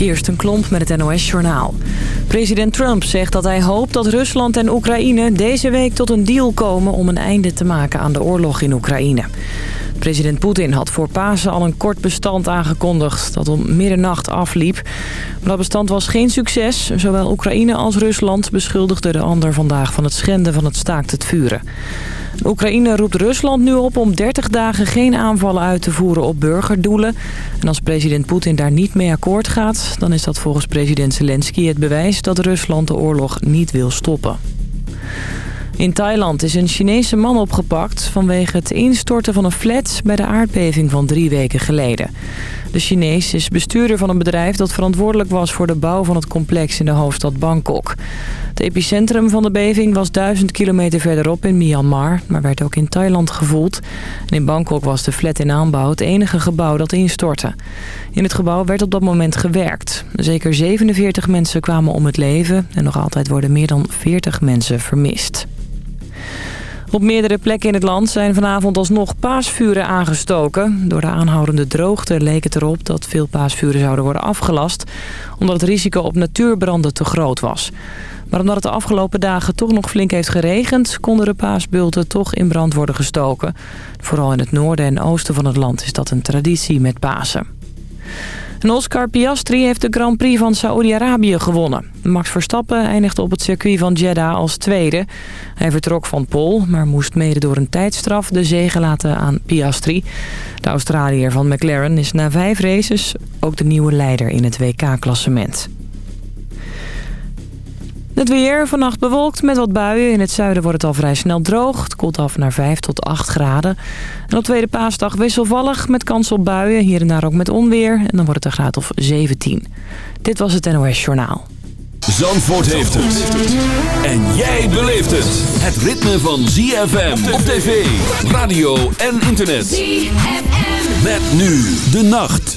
Kirsten Klomp met het NOS-journaal. President Trump zegt dat hij hoopt dat Rusland en Oekraïne deze week tot een deal komen... om een einde te maken aan de oorlog in Oekraïne. President Poetin had voor Pasen al een kort bestand aangekondigd... dat om middernacht afliep. Maar dat bestand was geen succes. Zowel Oekraïne als Rusland beschuldigden de ander vandaag... van het schenden van het staakt het vuren. Oekraïne roept Rusland nu op om 30 dagen geen aanvallen uit te voeren op burgerdoelen. En als president Poetin daar niet mee akkoord gaat... dan is dat volgens president Zelensky het bewijs dat Rusland de oorlog niet wil stoppen. In Thailand is een Chinese man opgepakt vanwege het instorten van een flat bij de aardbeving van drie weken geleden. De Chinees is bestuurder van een bedrijf dat verantwoordelijk was voor de bouw van het complex in de hoofdstad Bangkok. Het epicentrum van de beving was duizend kilometer verderop in Myanmar, maar werd ook in Thailand gevoeld. In Bangkok was de flat in aanbouw het enige gebouw dat instortte. In het gebouw werd op dat moment gewerkt. Zeker 47 mensen kwamen om het leven en nog altijd worden meer dan 40 mensen vermist. Op meerdere plekken in het land zijn vanavond alsnog paasvuren aangestoken. Door de aanhoudende droogte leek het erop dat veel paasvuren zouden worden afgelast... omdat het risico op natuurbranden te groot was. Maar omdat het de afgelopen dagen toch nog flink heeft geregend... konden de paasbulten toch in brand worden gestoken. Vooral in het noorden en oosten van het land is dat een traditie met Pasen. En Oscar Piastri heeft de Grand Prix van Saoedi-Arabië gewonnen. Max Verstappen eindigde op het circuit van Jeddah als tweede. Hij vertrok van Pol, maar moest mede door een tijdstraf de zege laten aan Piastri. De Australiër van McLaren is na vijf races ook de nieuwe leider in het WK-klassement. Het weer vannacht bewolkt met wat buien. In het zuiden wordt het al vrij snel droog. Het koelt af naar 5 tot 8 graden. En op tweede paasdag wisselvallig met kans op buien. Hier en daar ook met onweer. En dan wordt het een graad of 17. Dit was het NOS Journaal. Zandvoort heeft het. En jij beleeft het. Het ritme van ZFM op tv, radio en internet. ZFM. Met nu de nacht.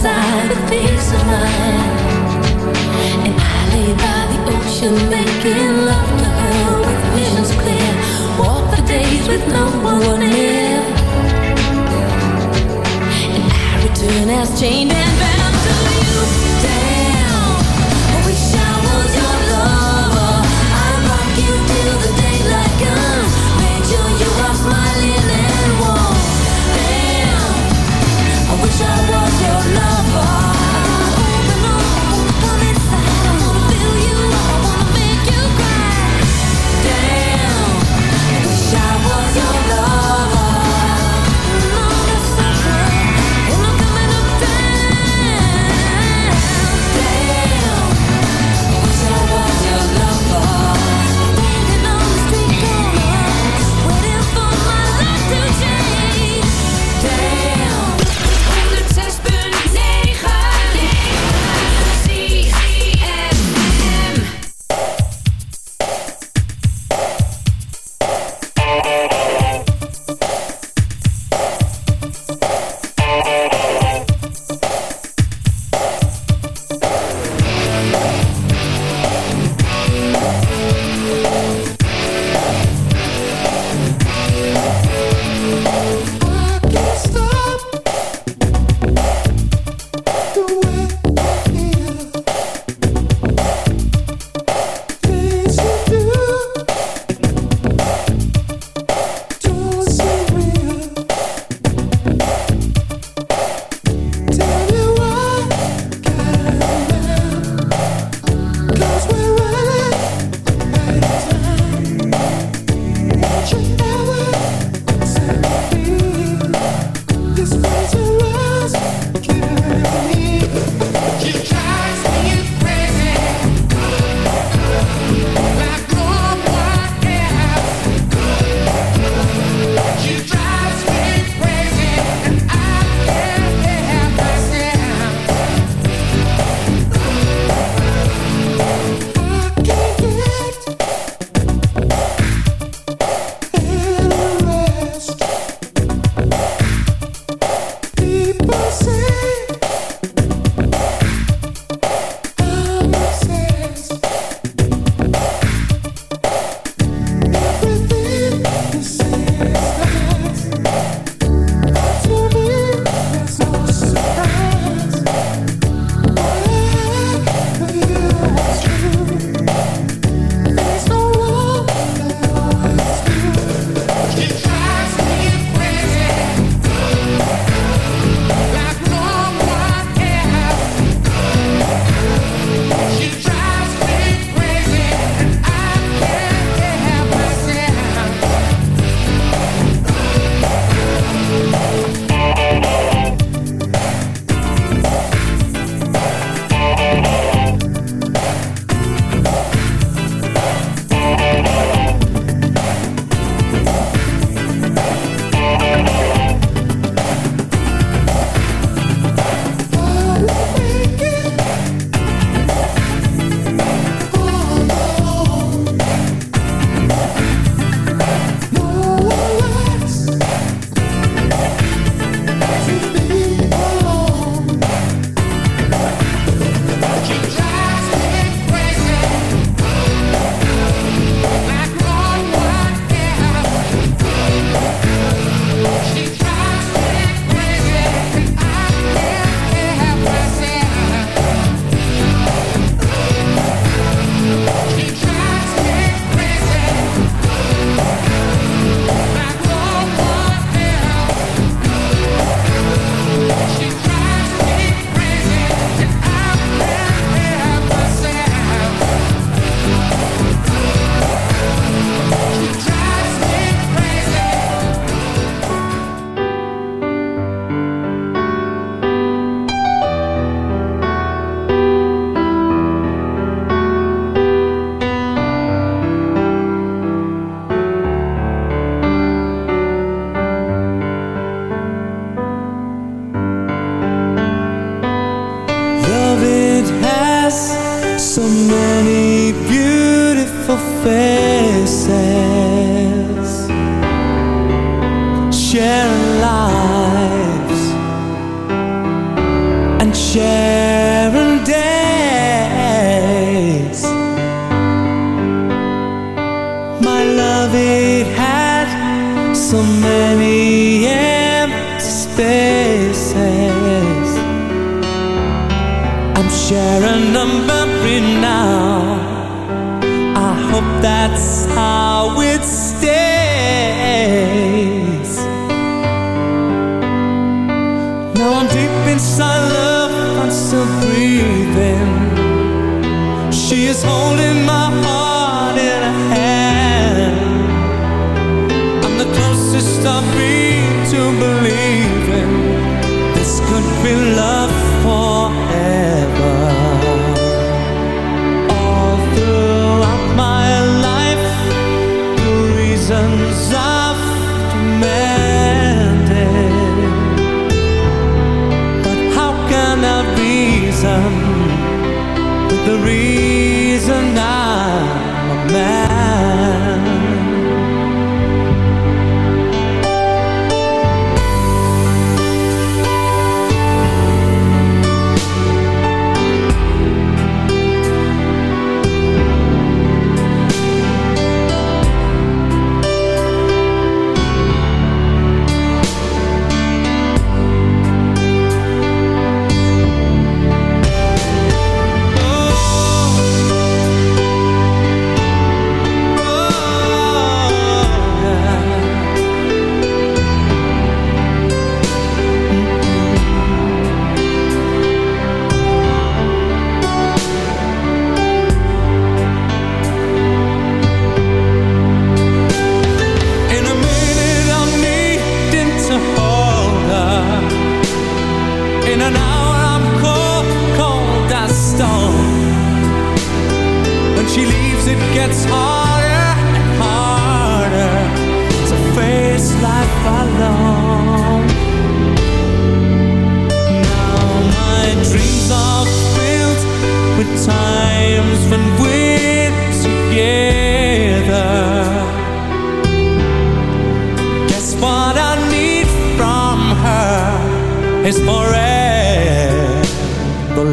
inside the peace of mind. And I lay by the ocean making love to her with visions clear. Walk the days with no one near. And I return as chained and bound to you. Damn, wish I was your lover. I rock you till the daylight comes. Sure you.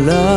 Love.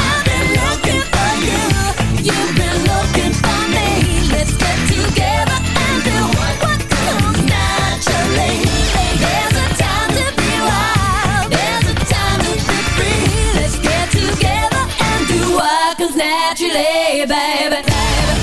that you lay, baby. baby.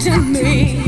To me.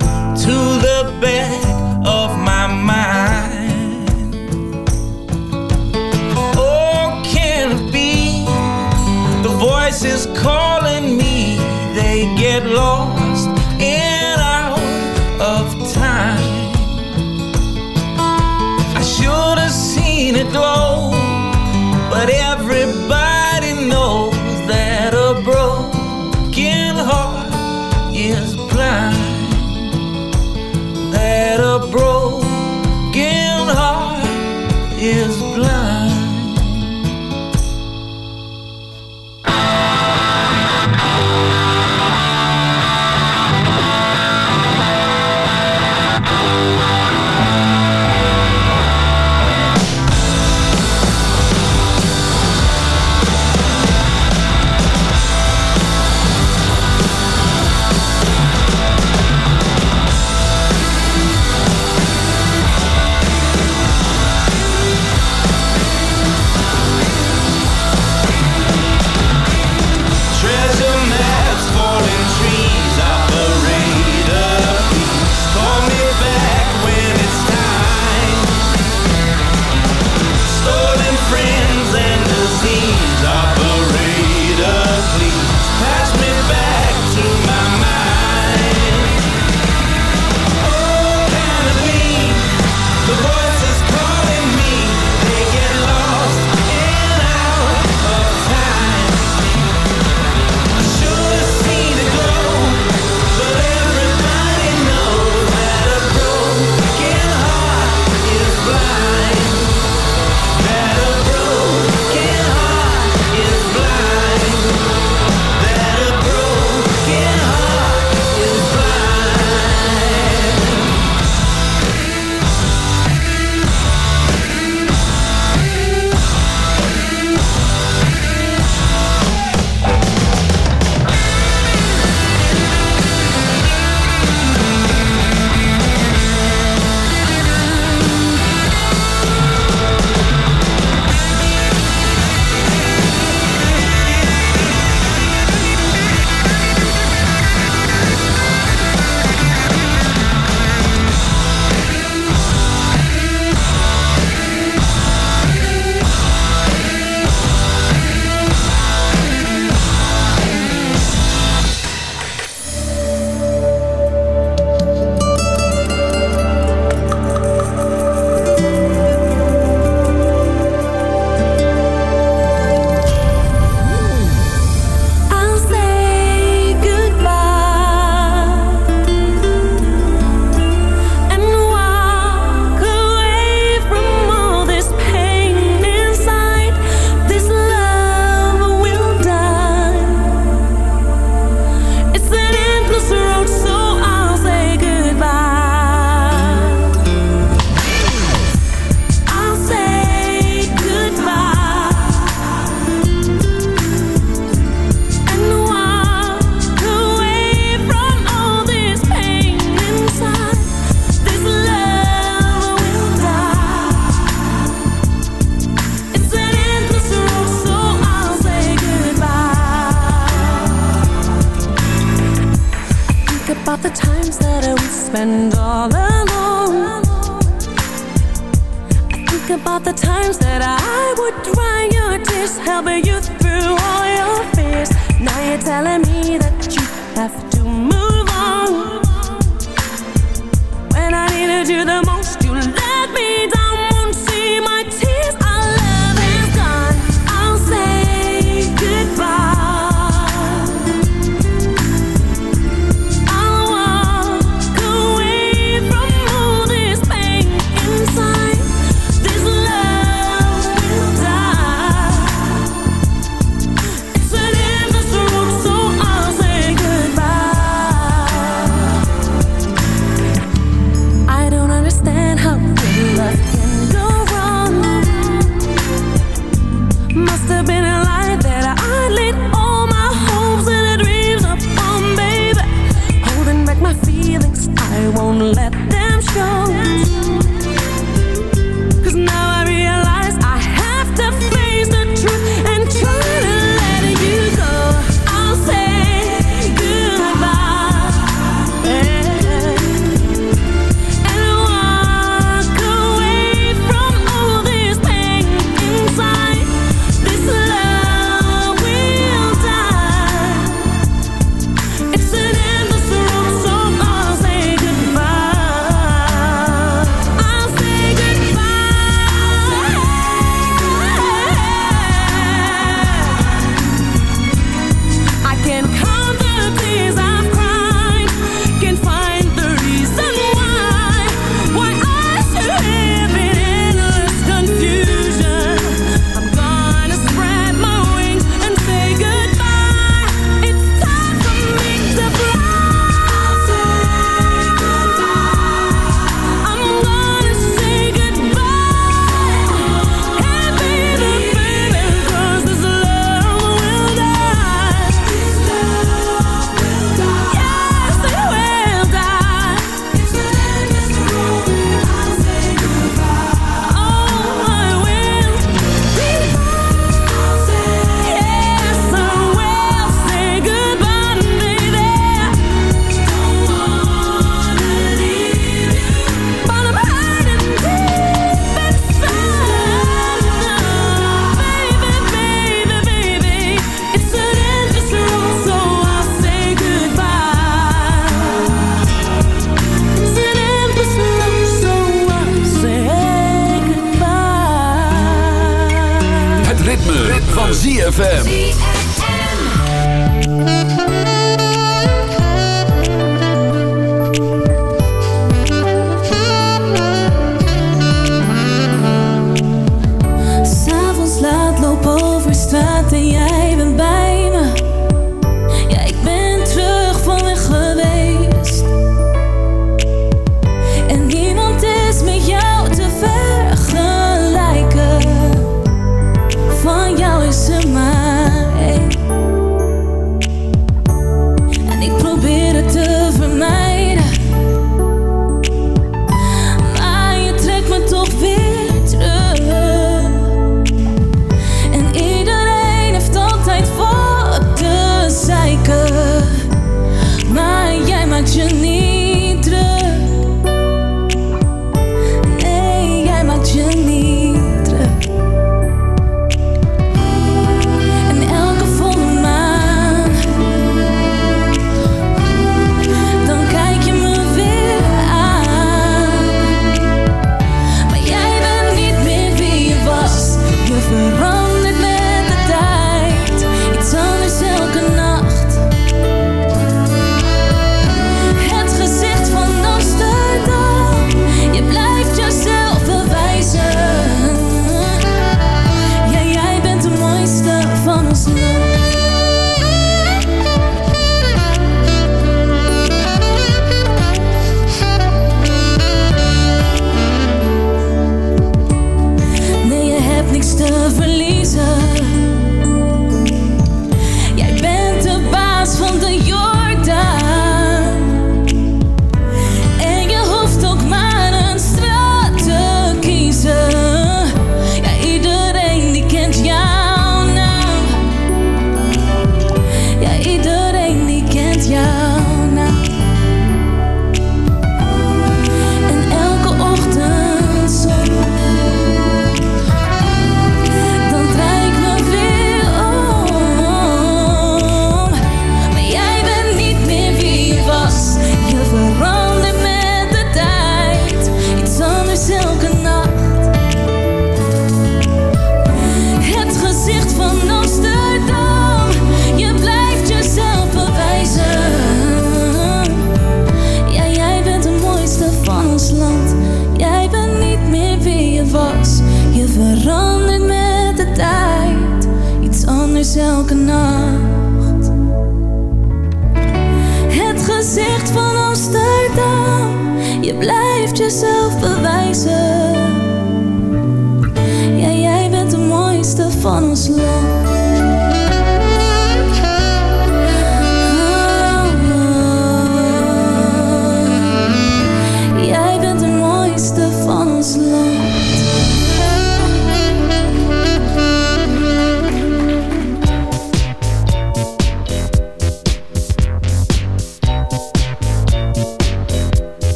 Is calling me, they get lost.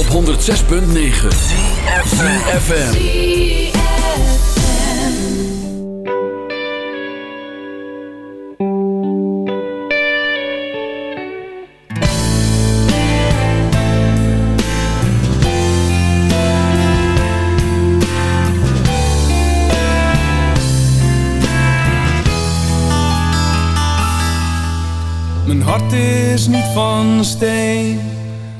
Op 106.9 CFFM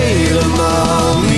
Helemaal niet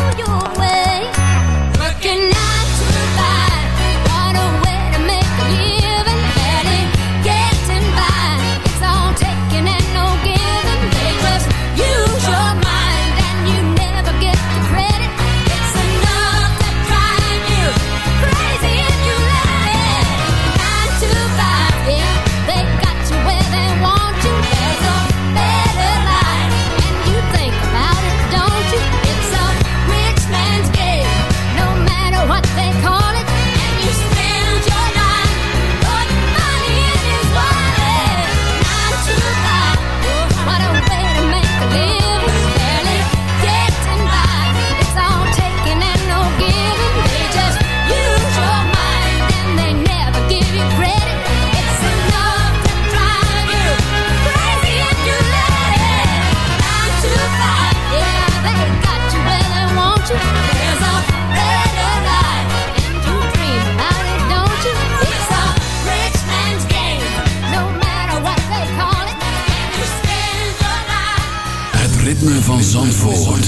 van Zandvoort.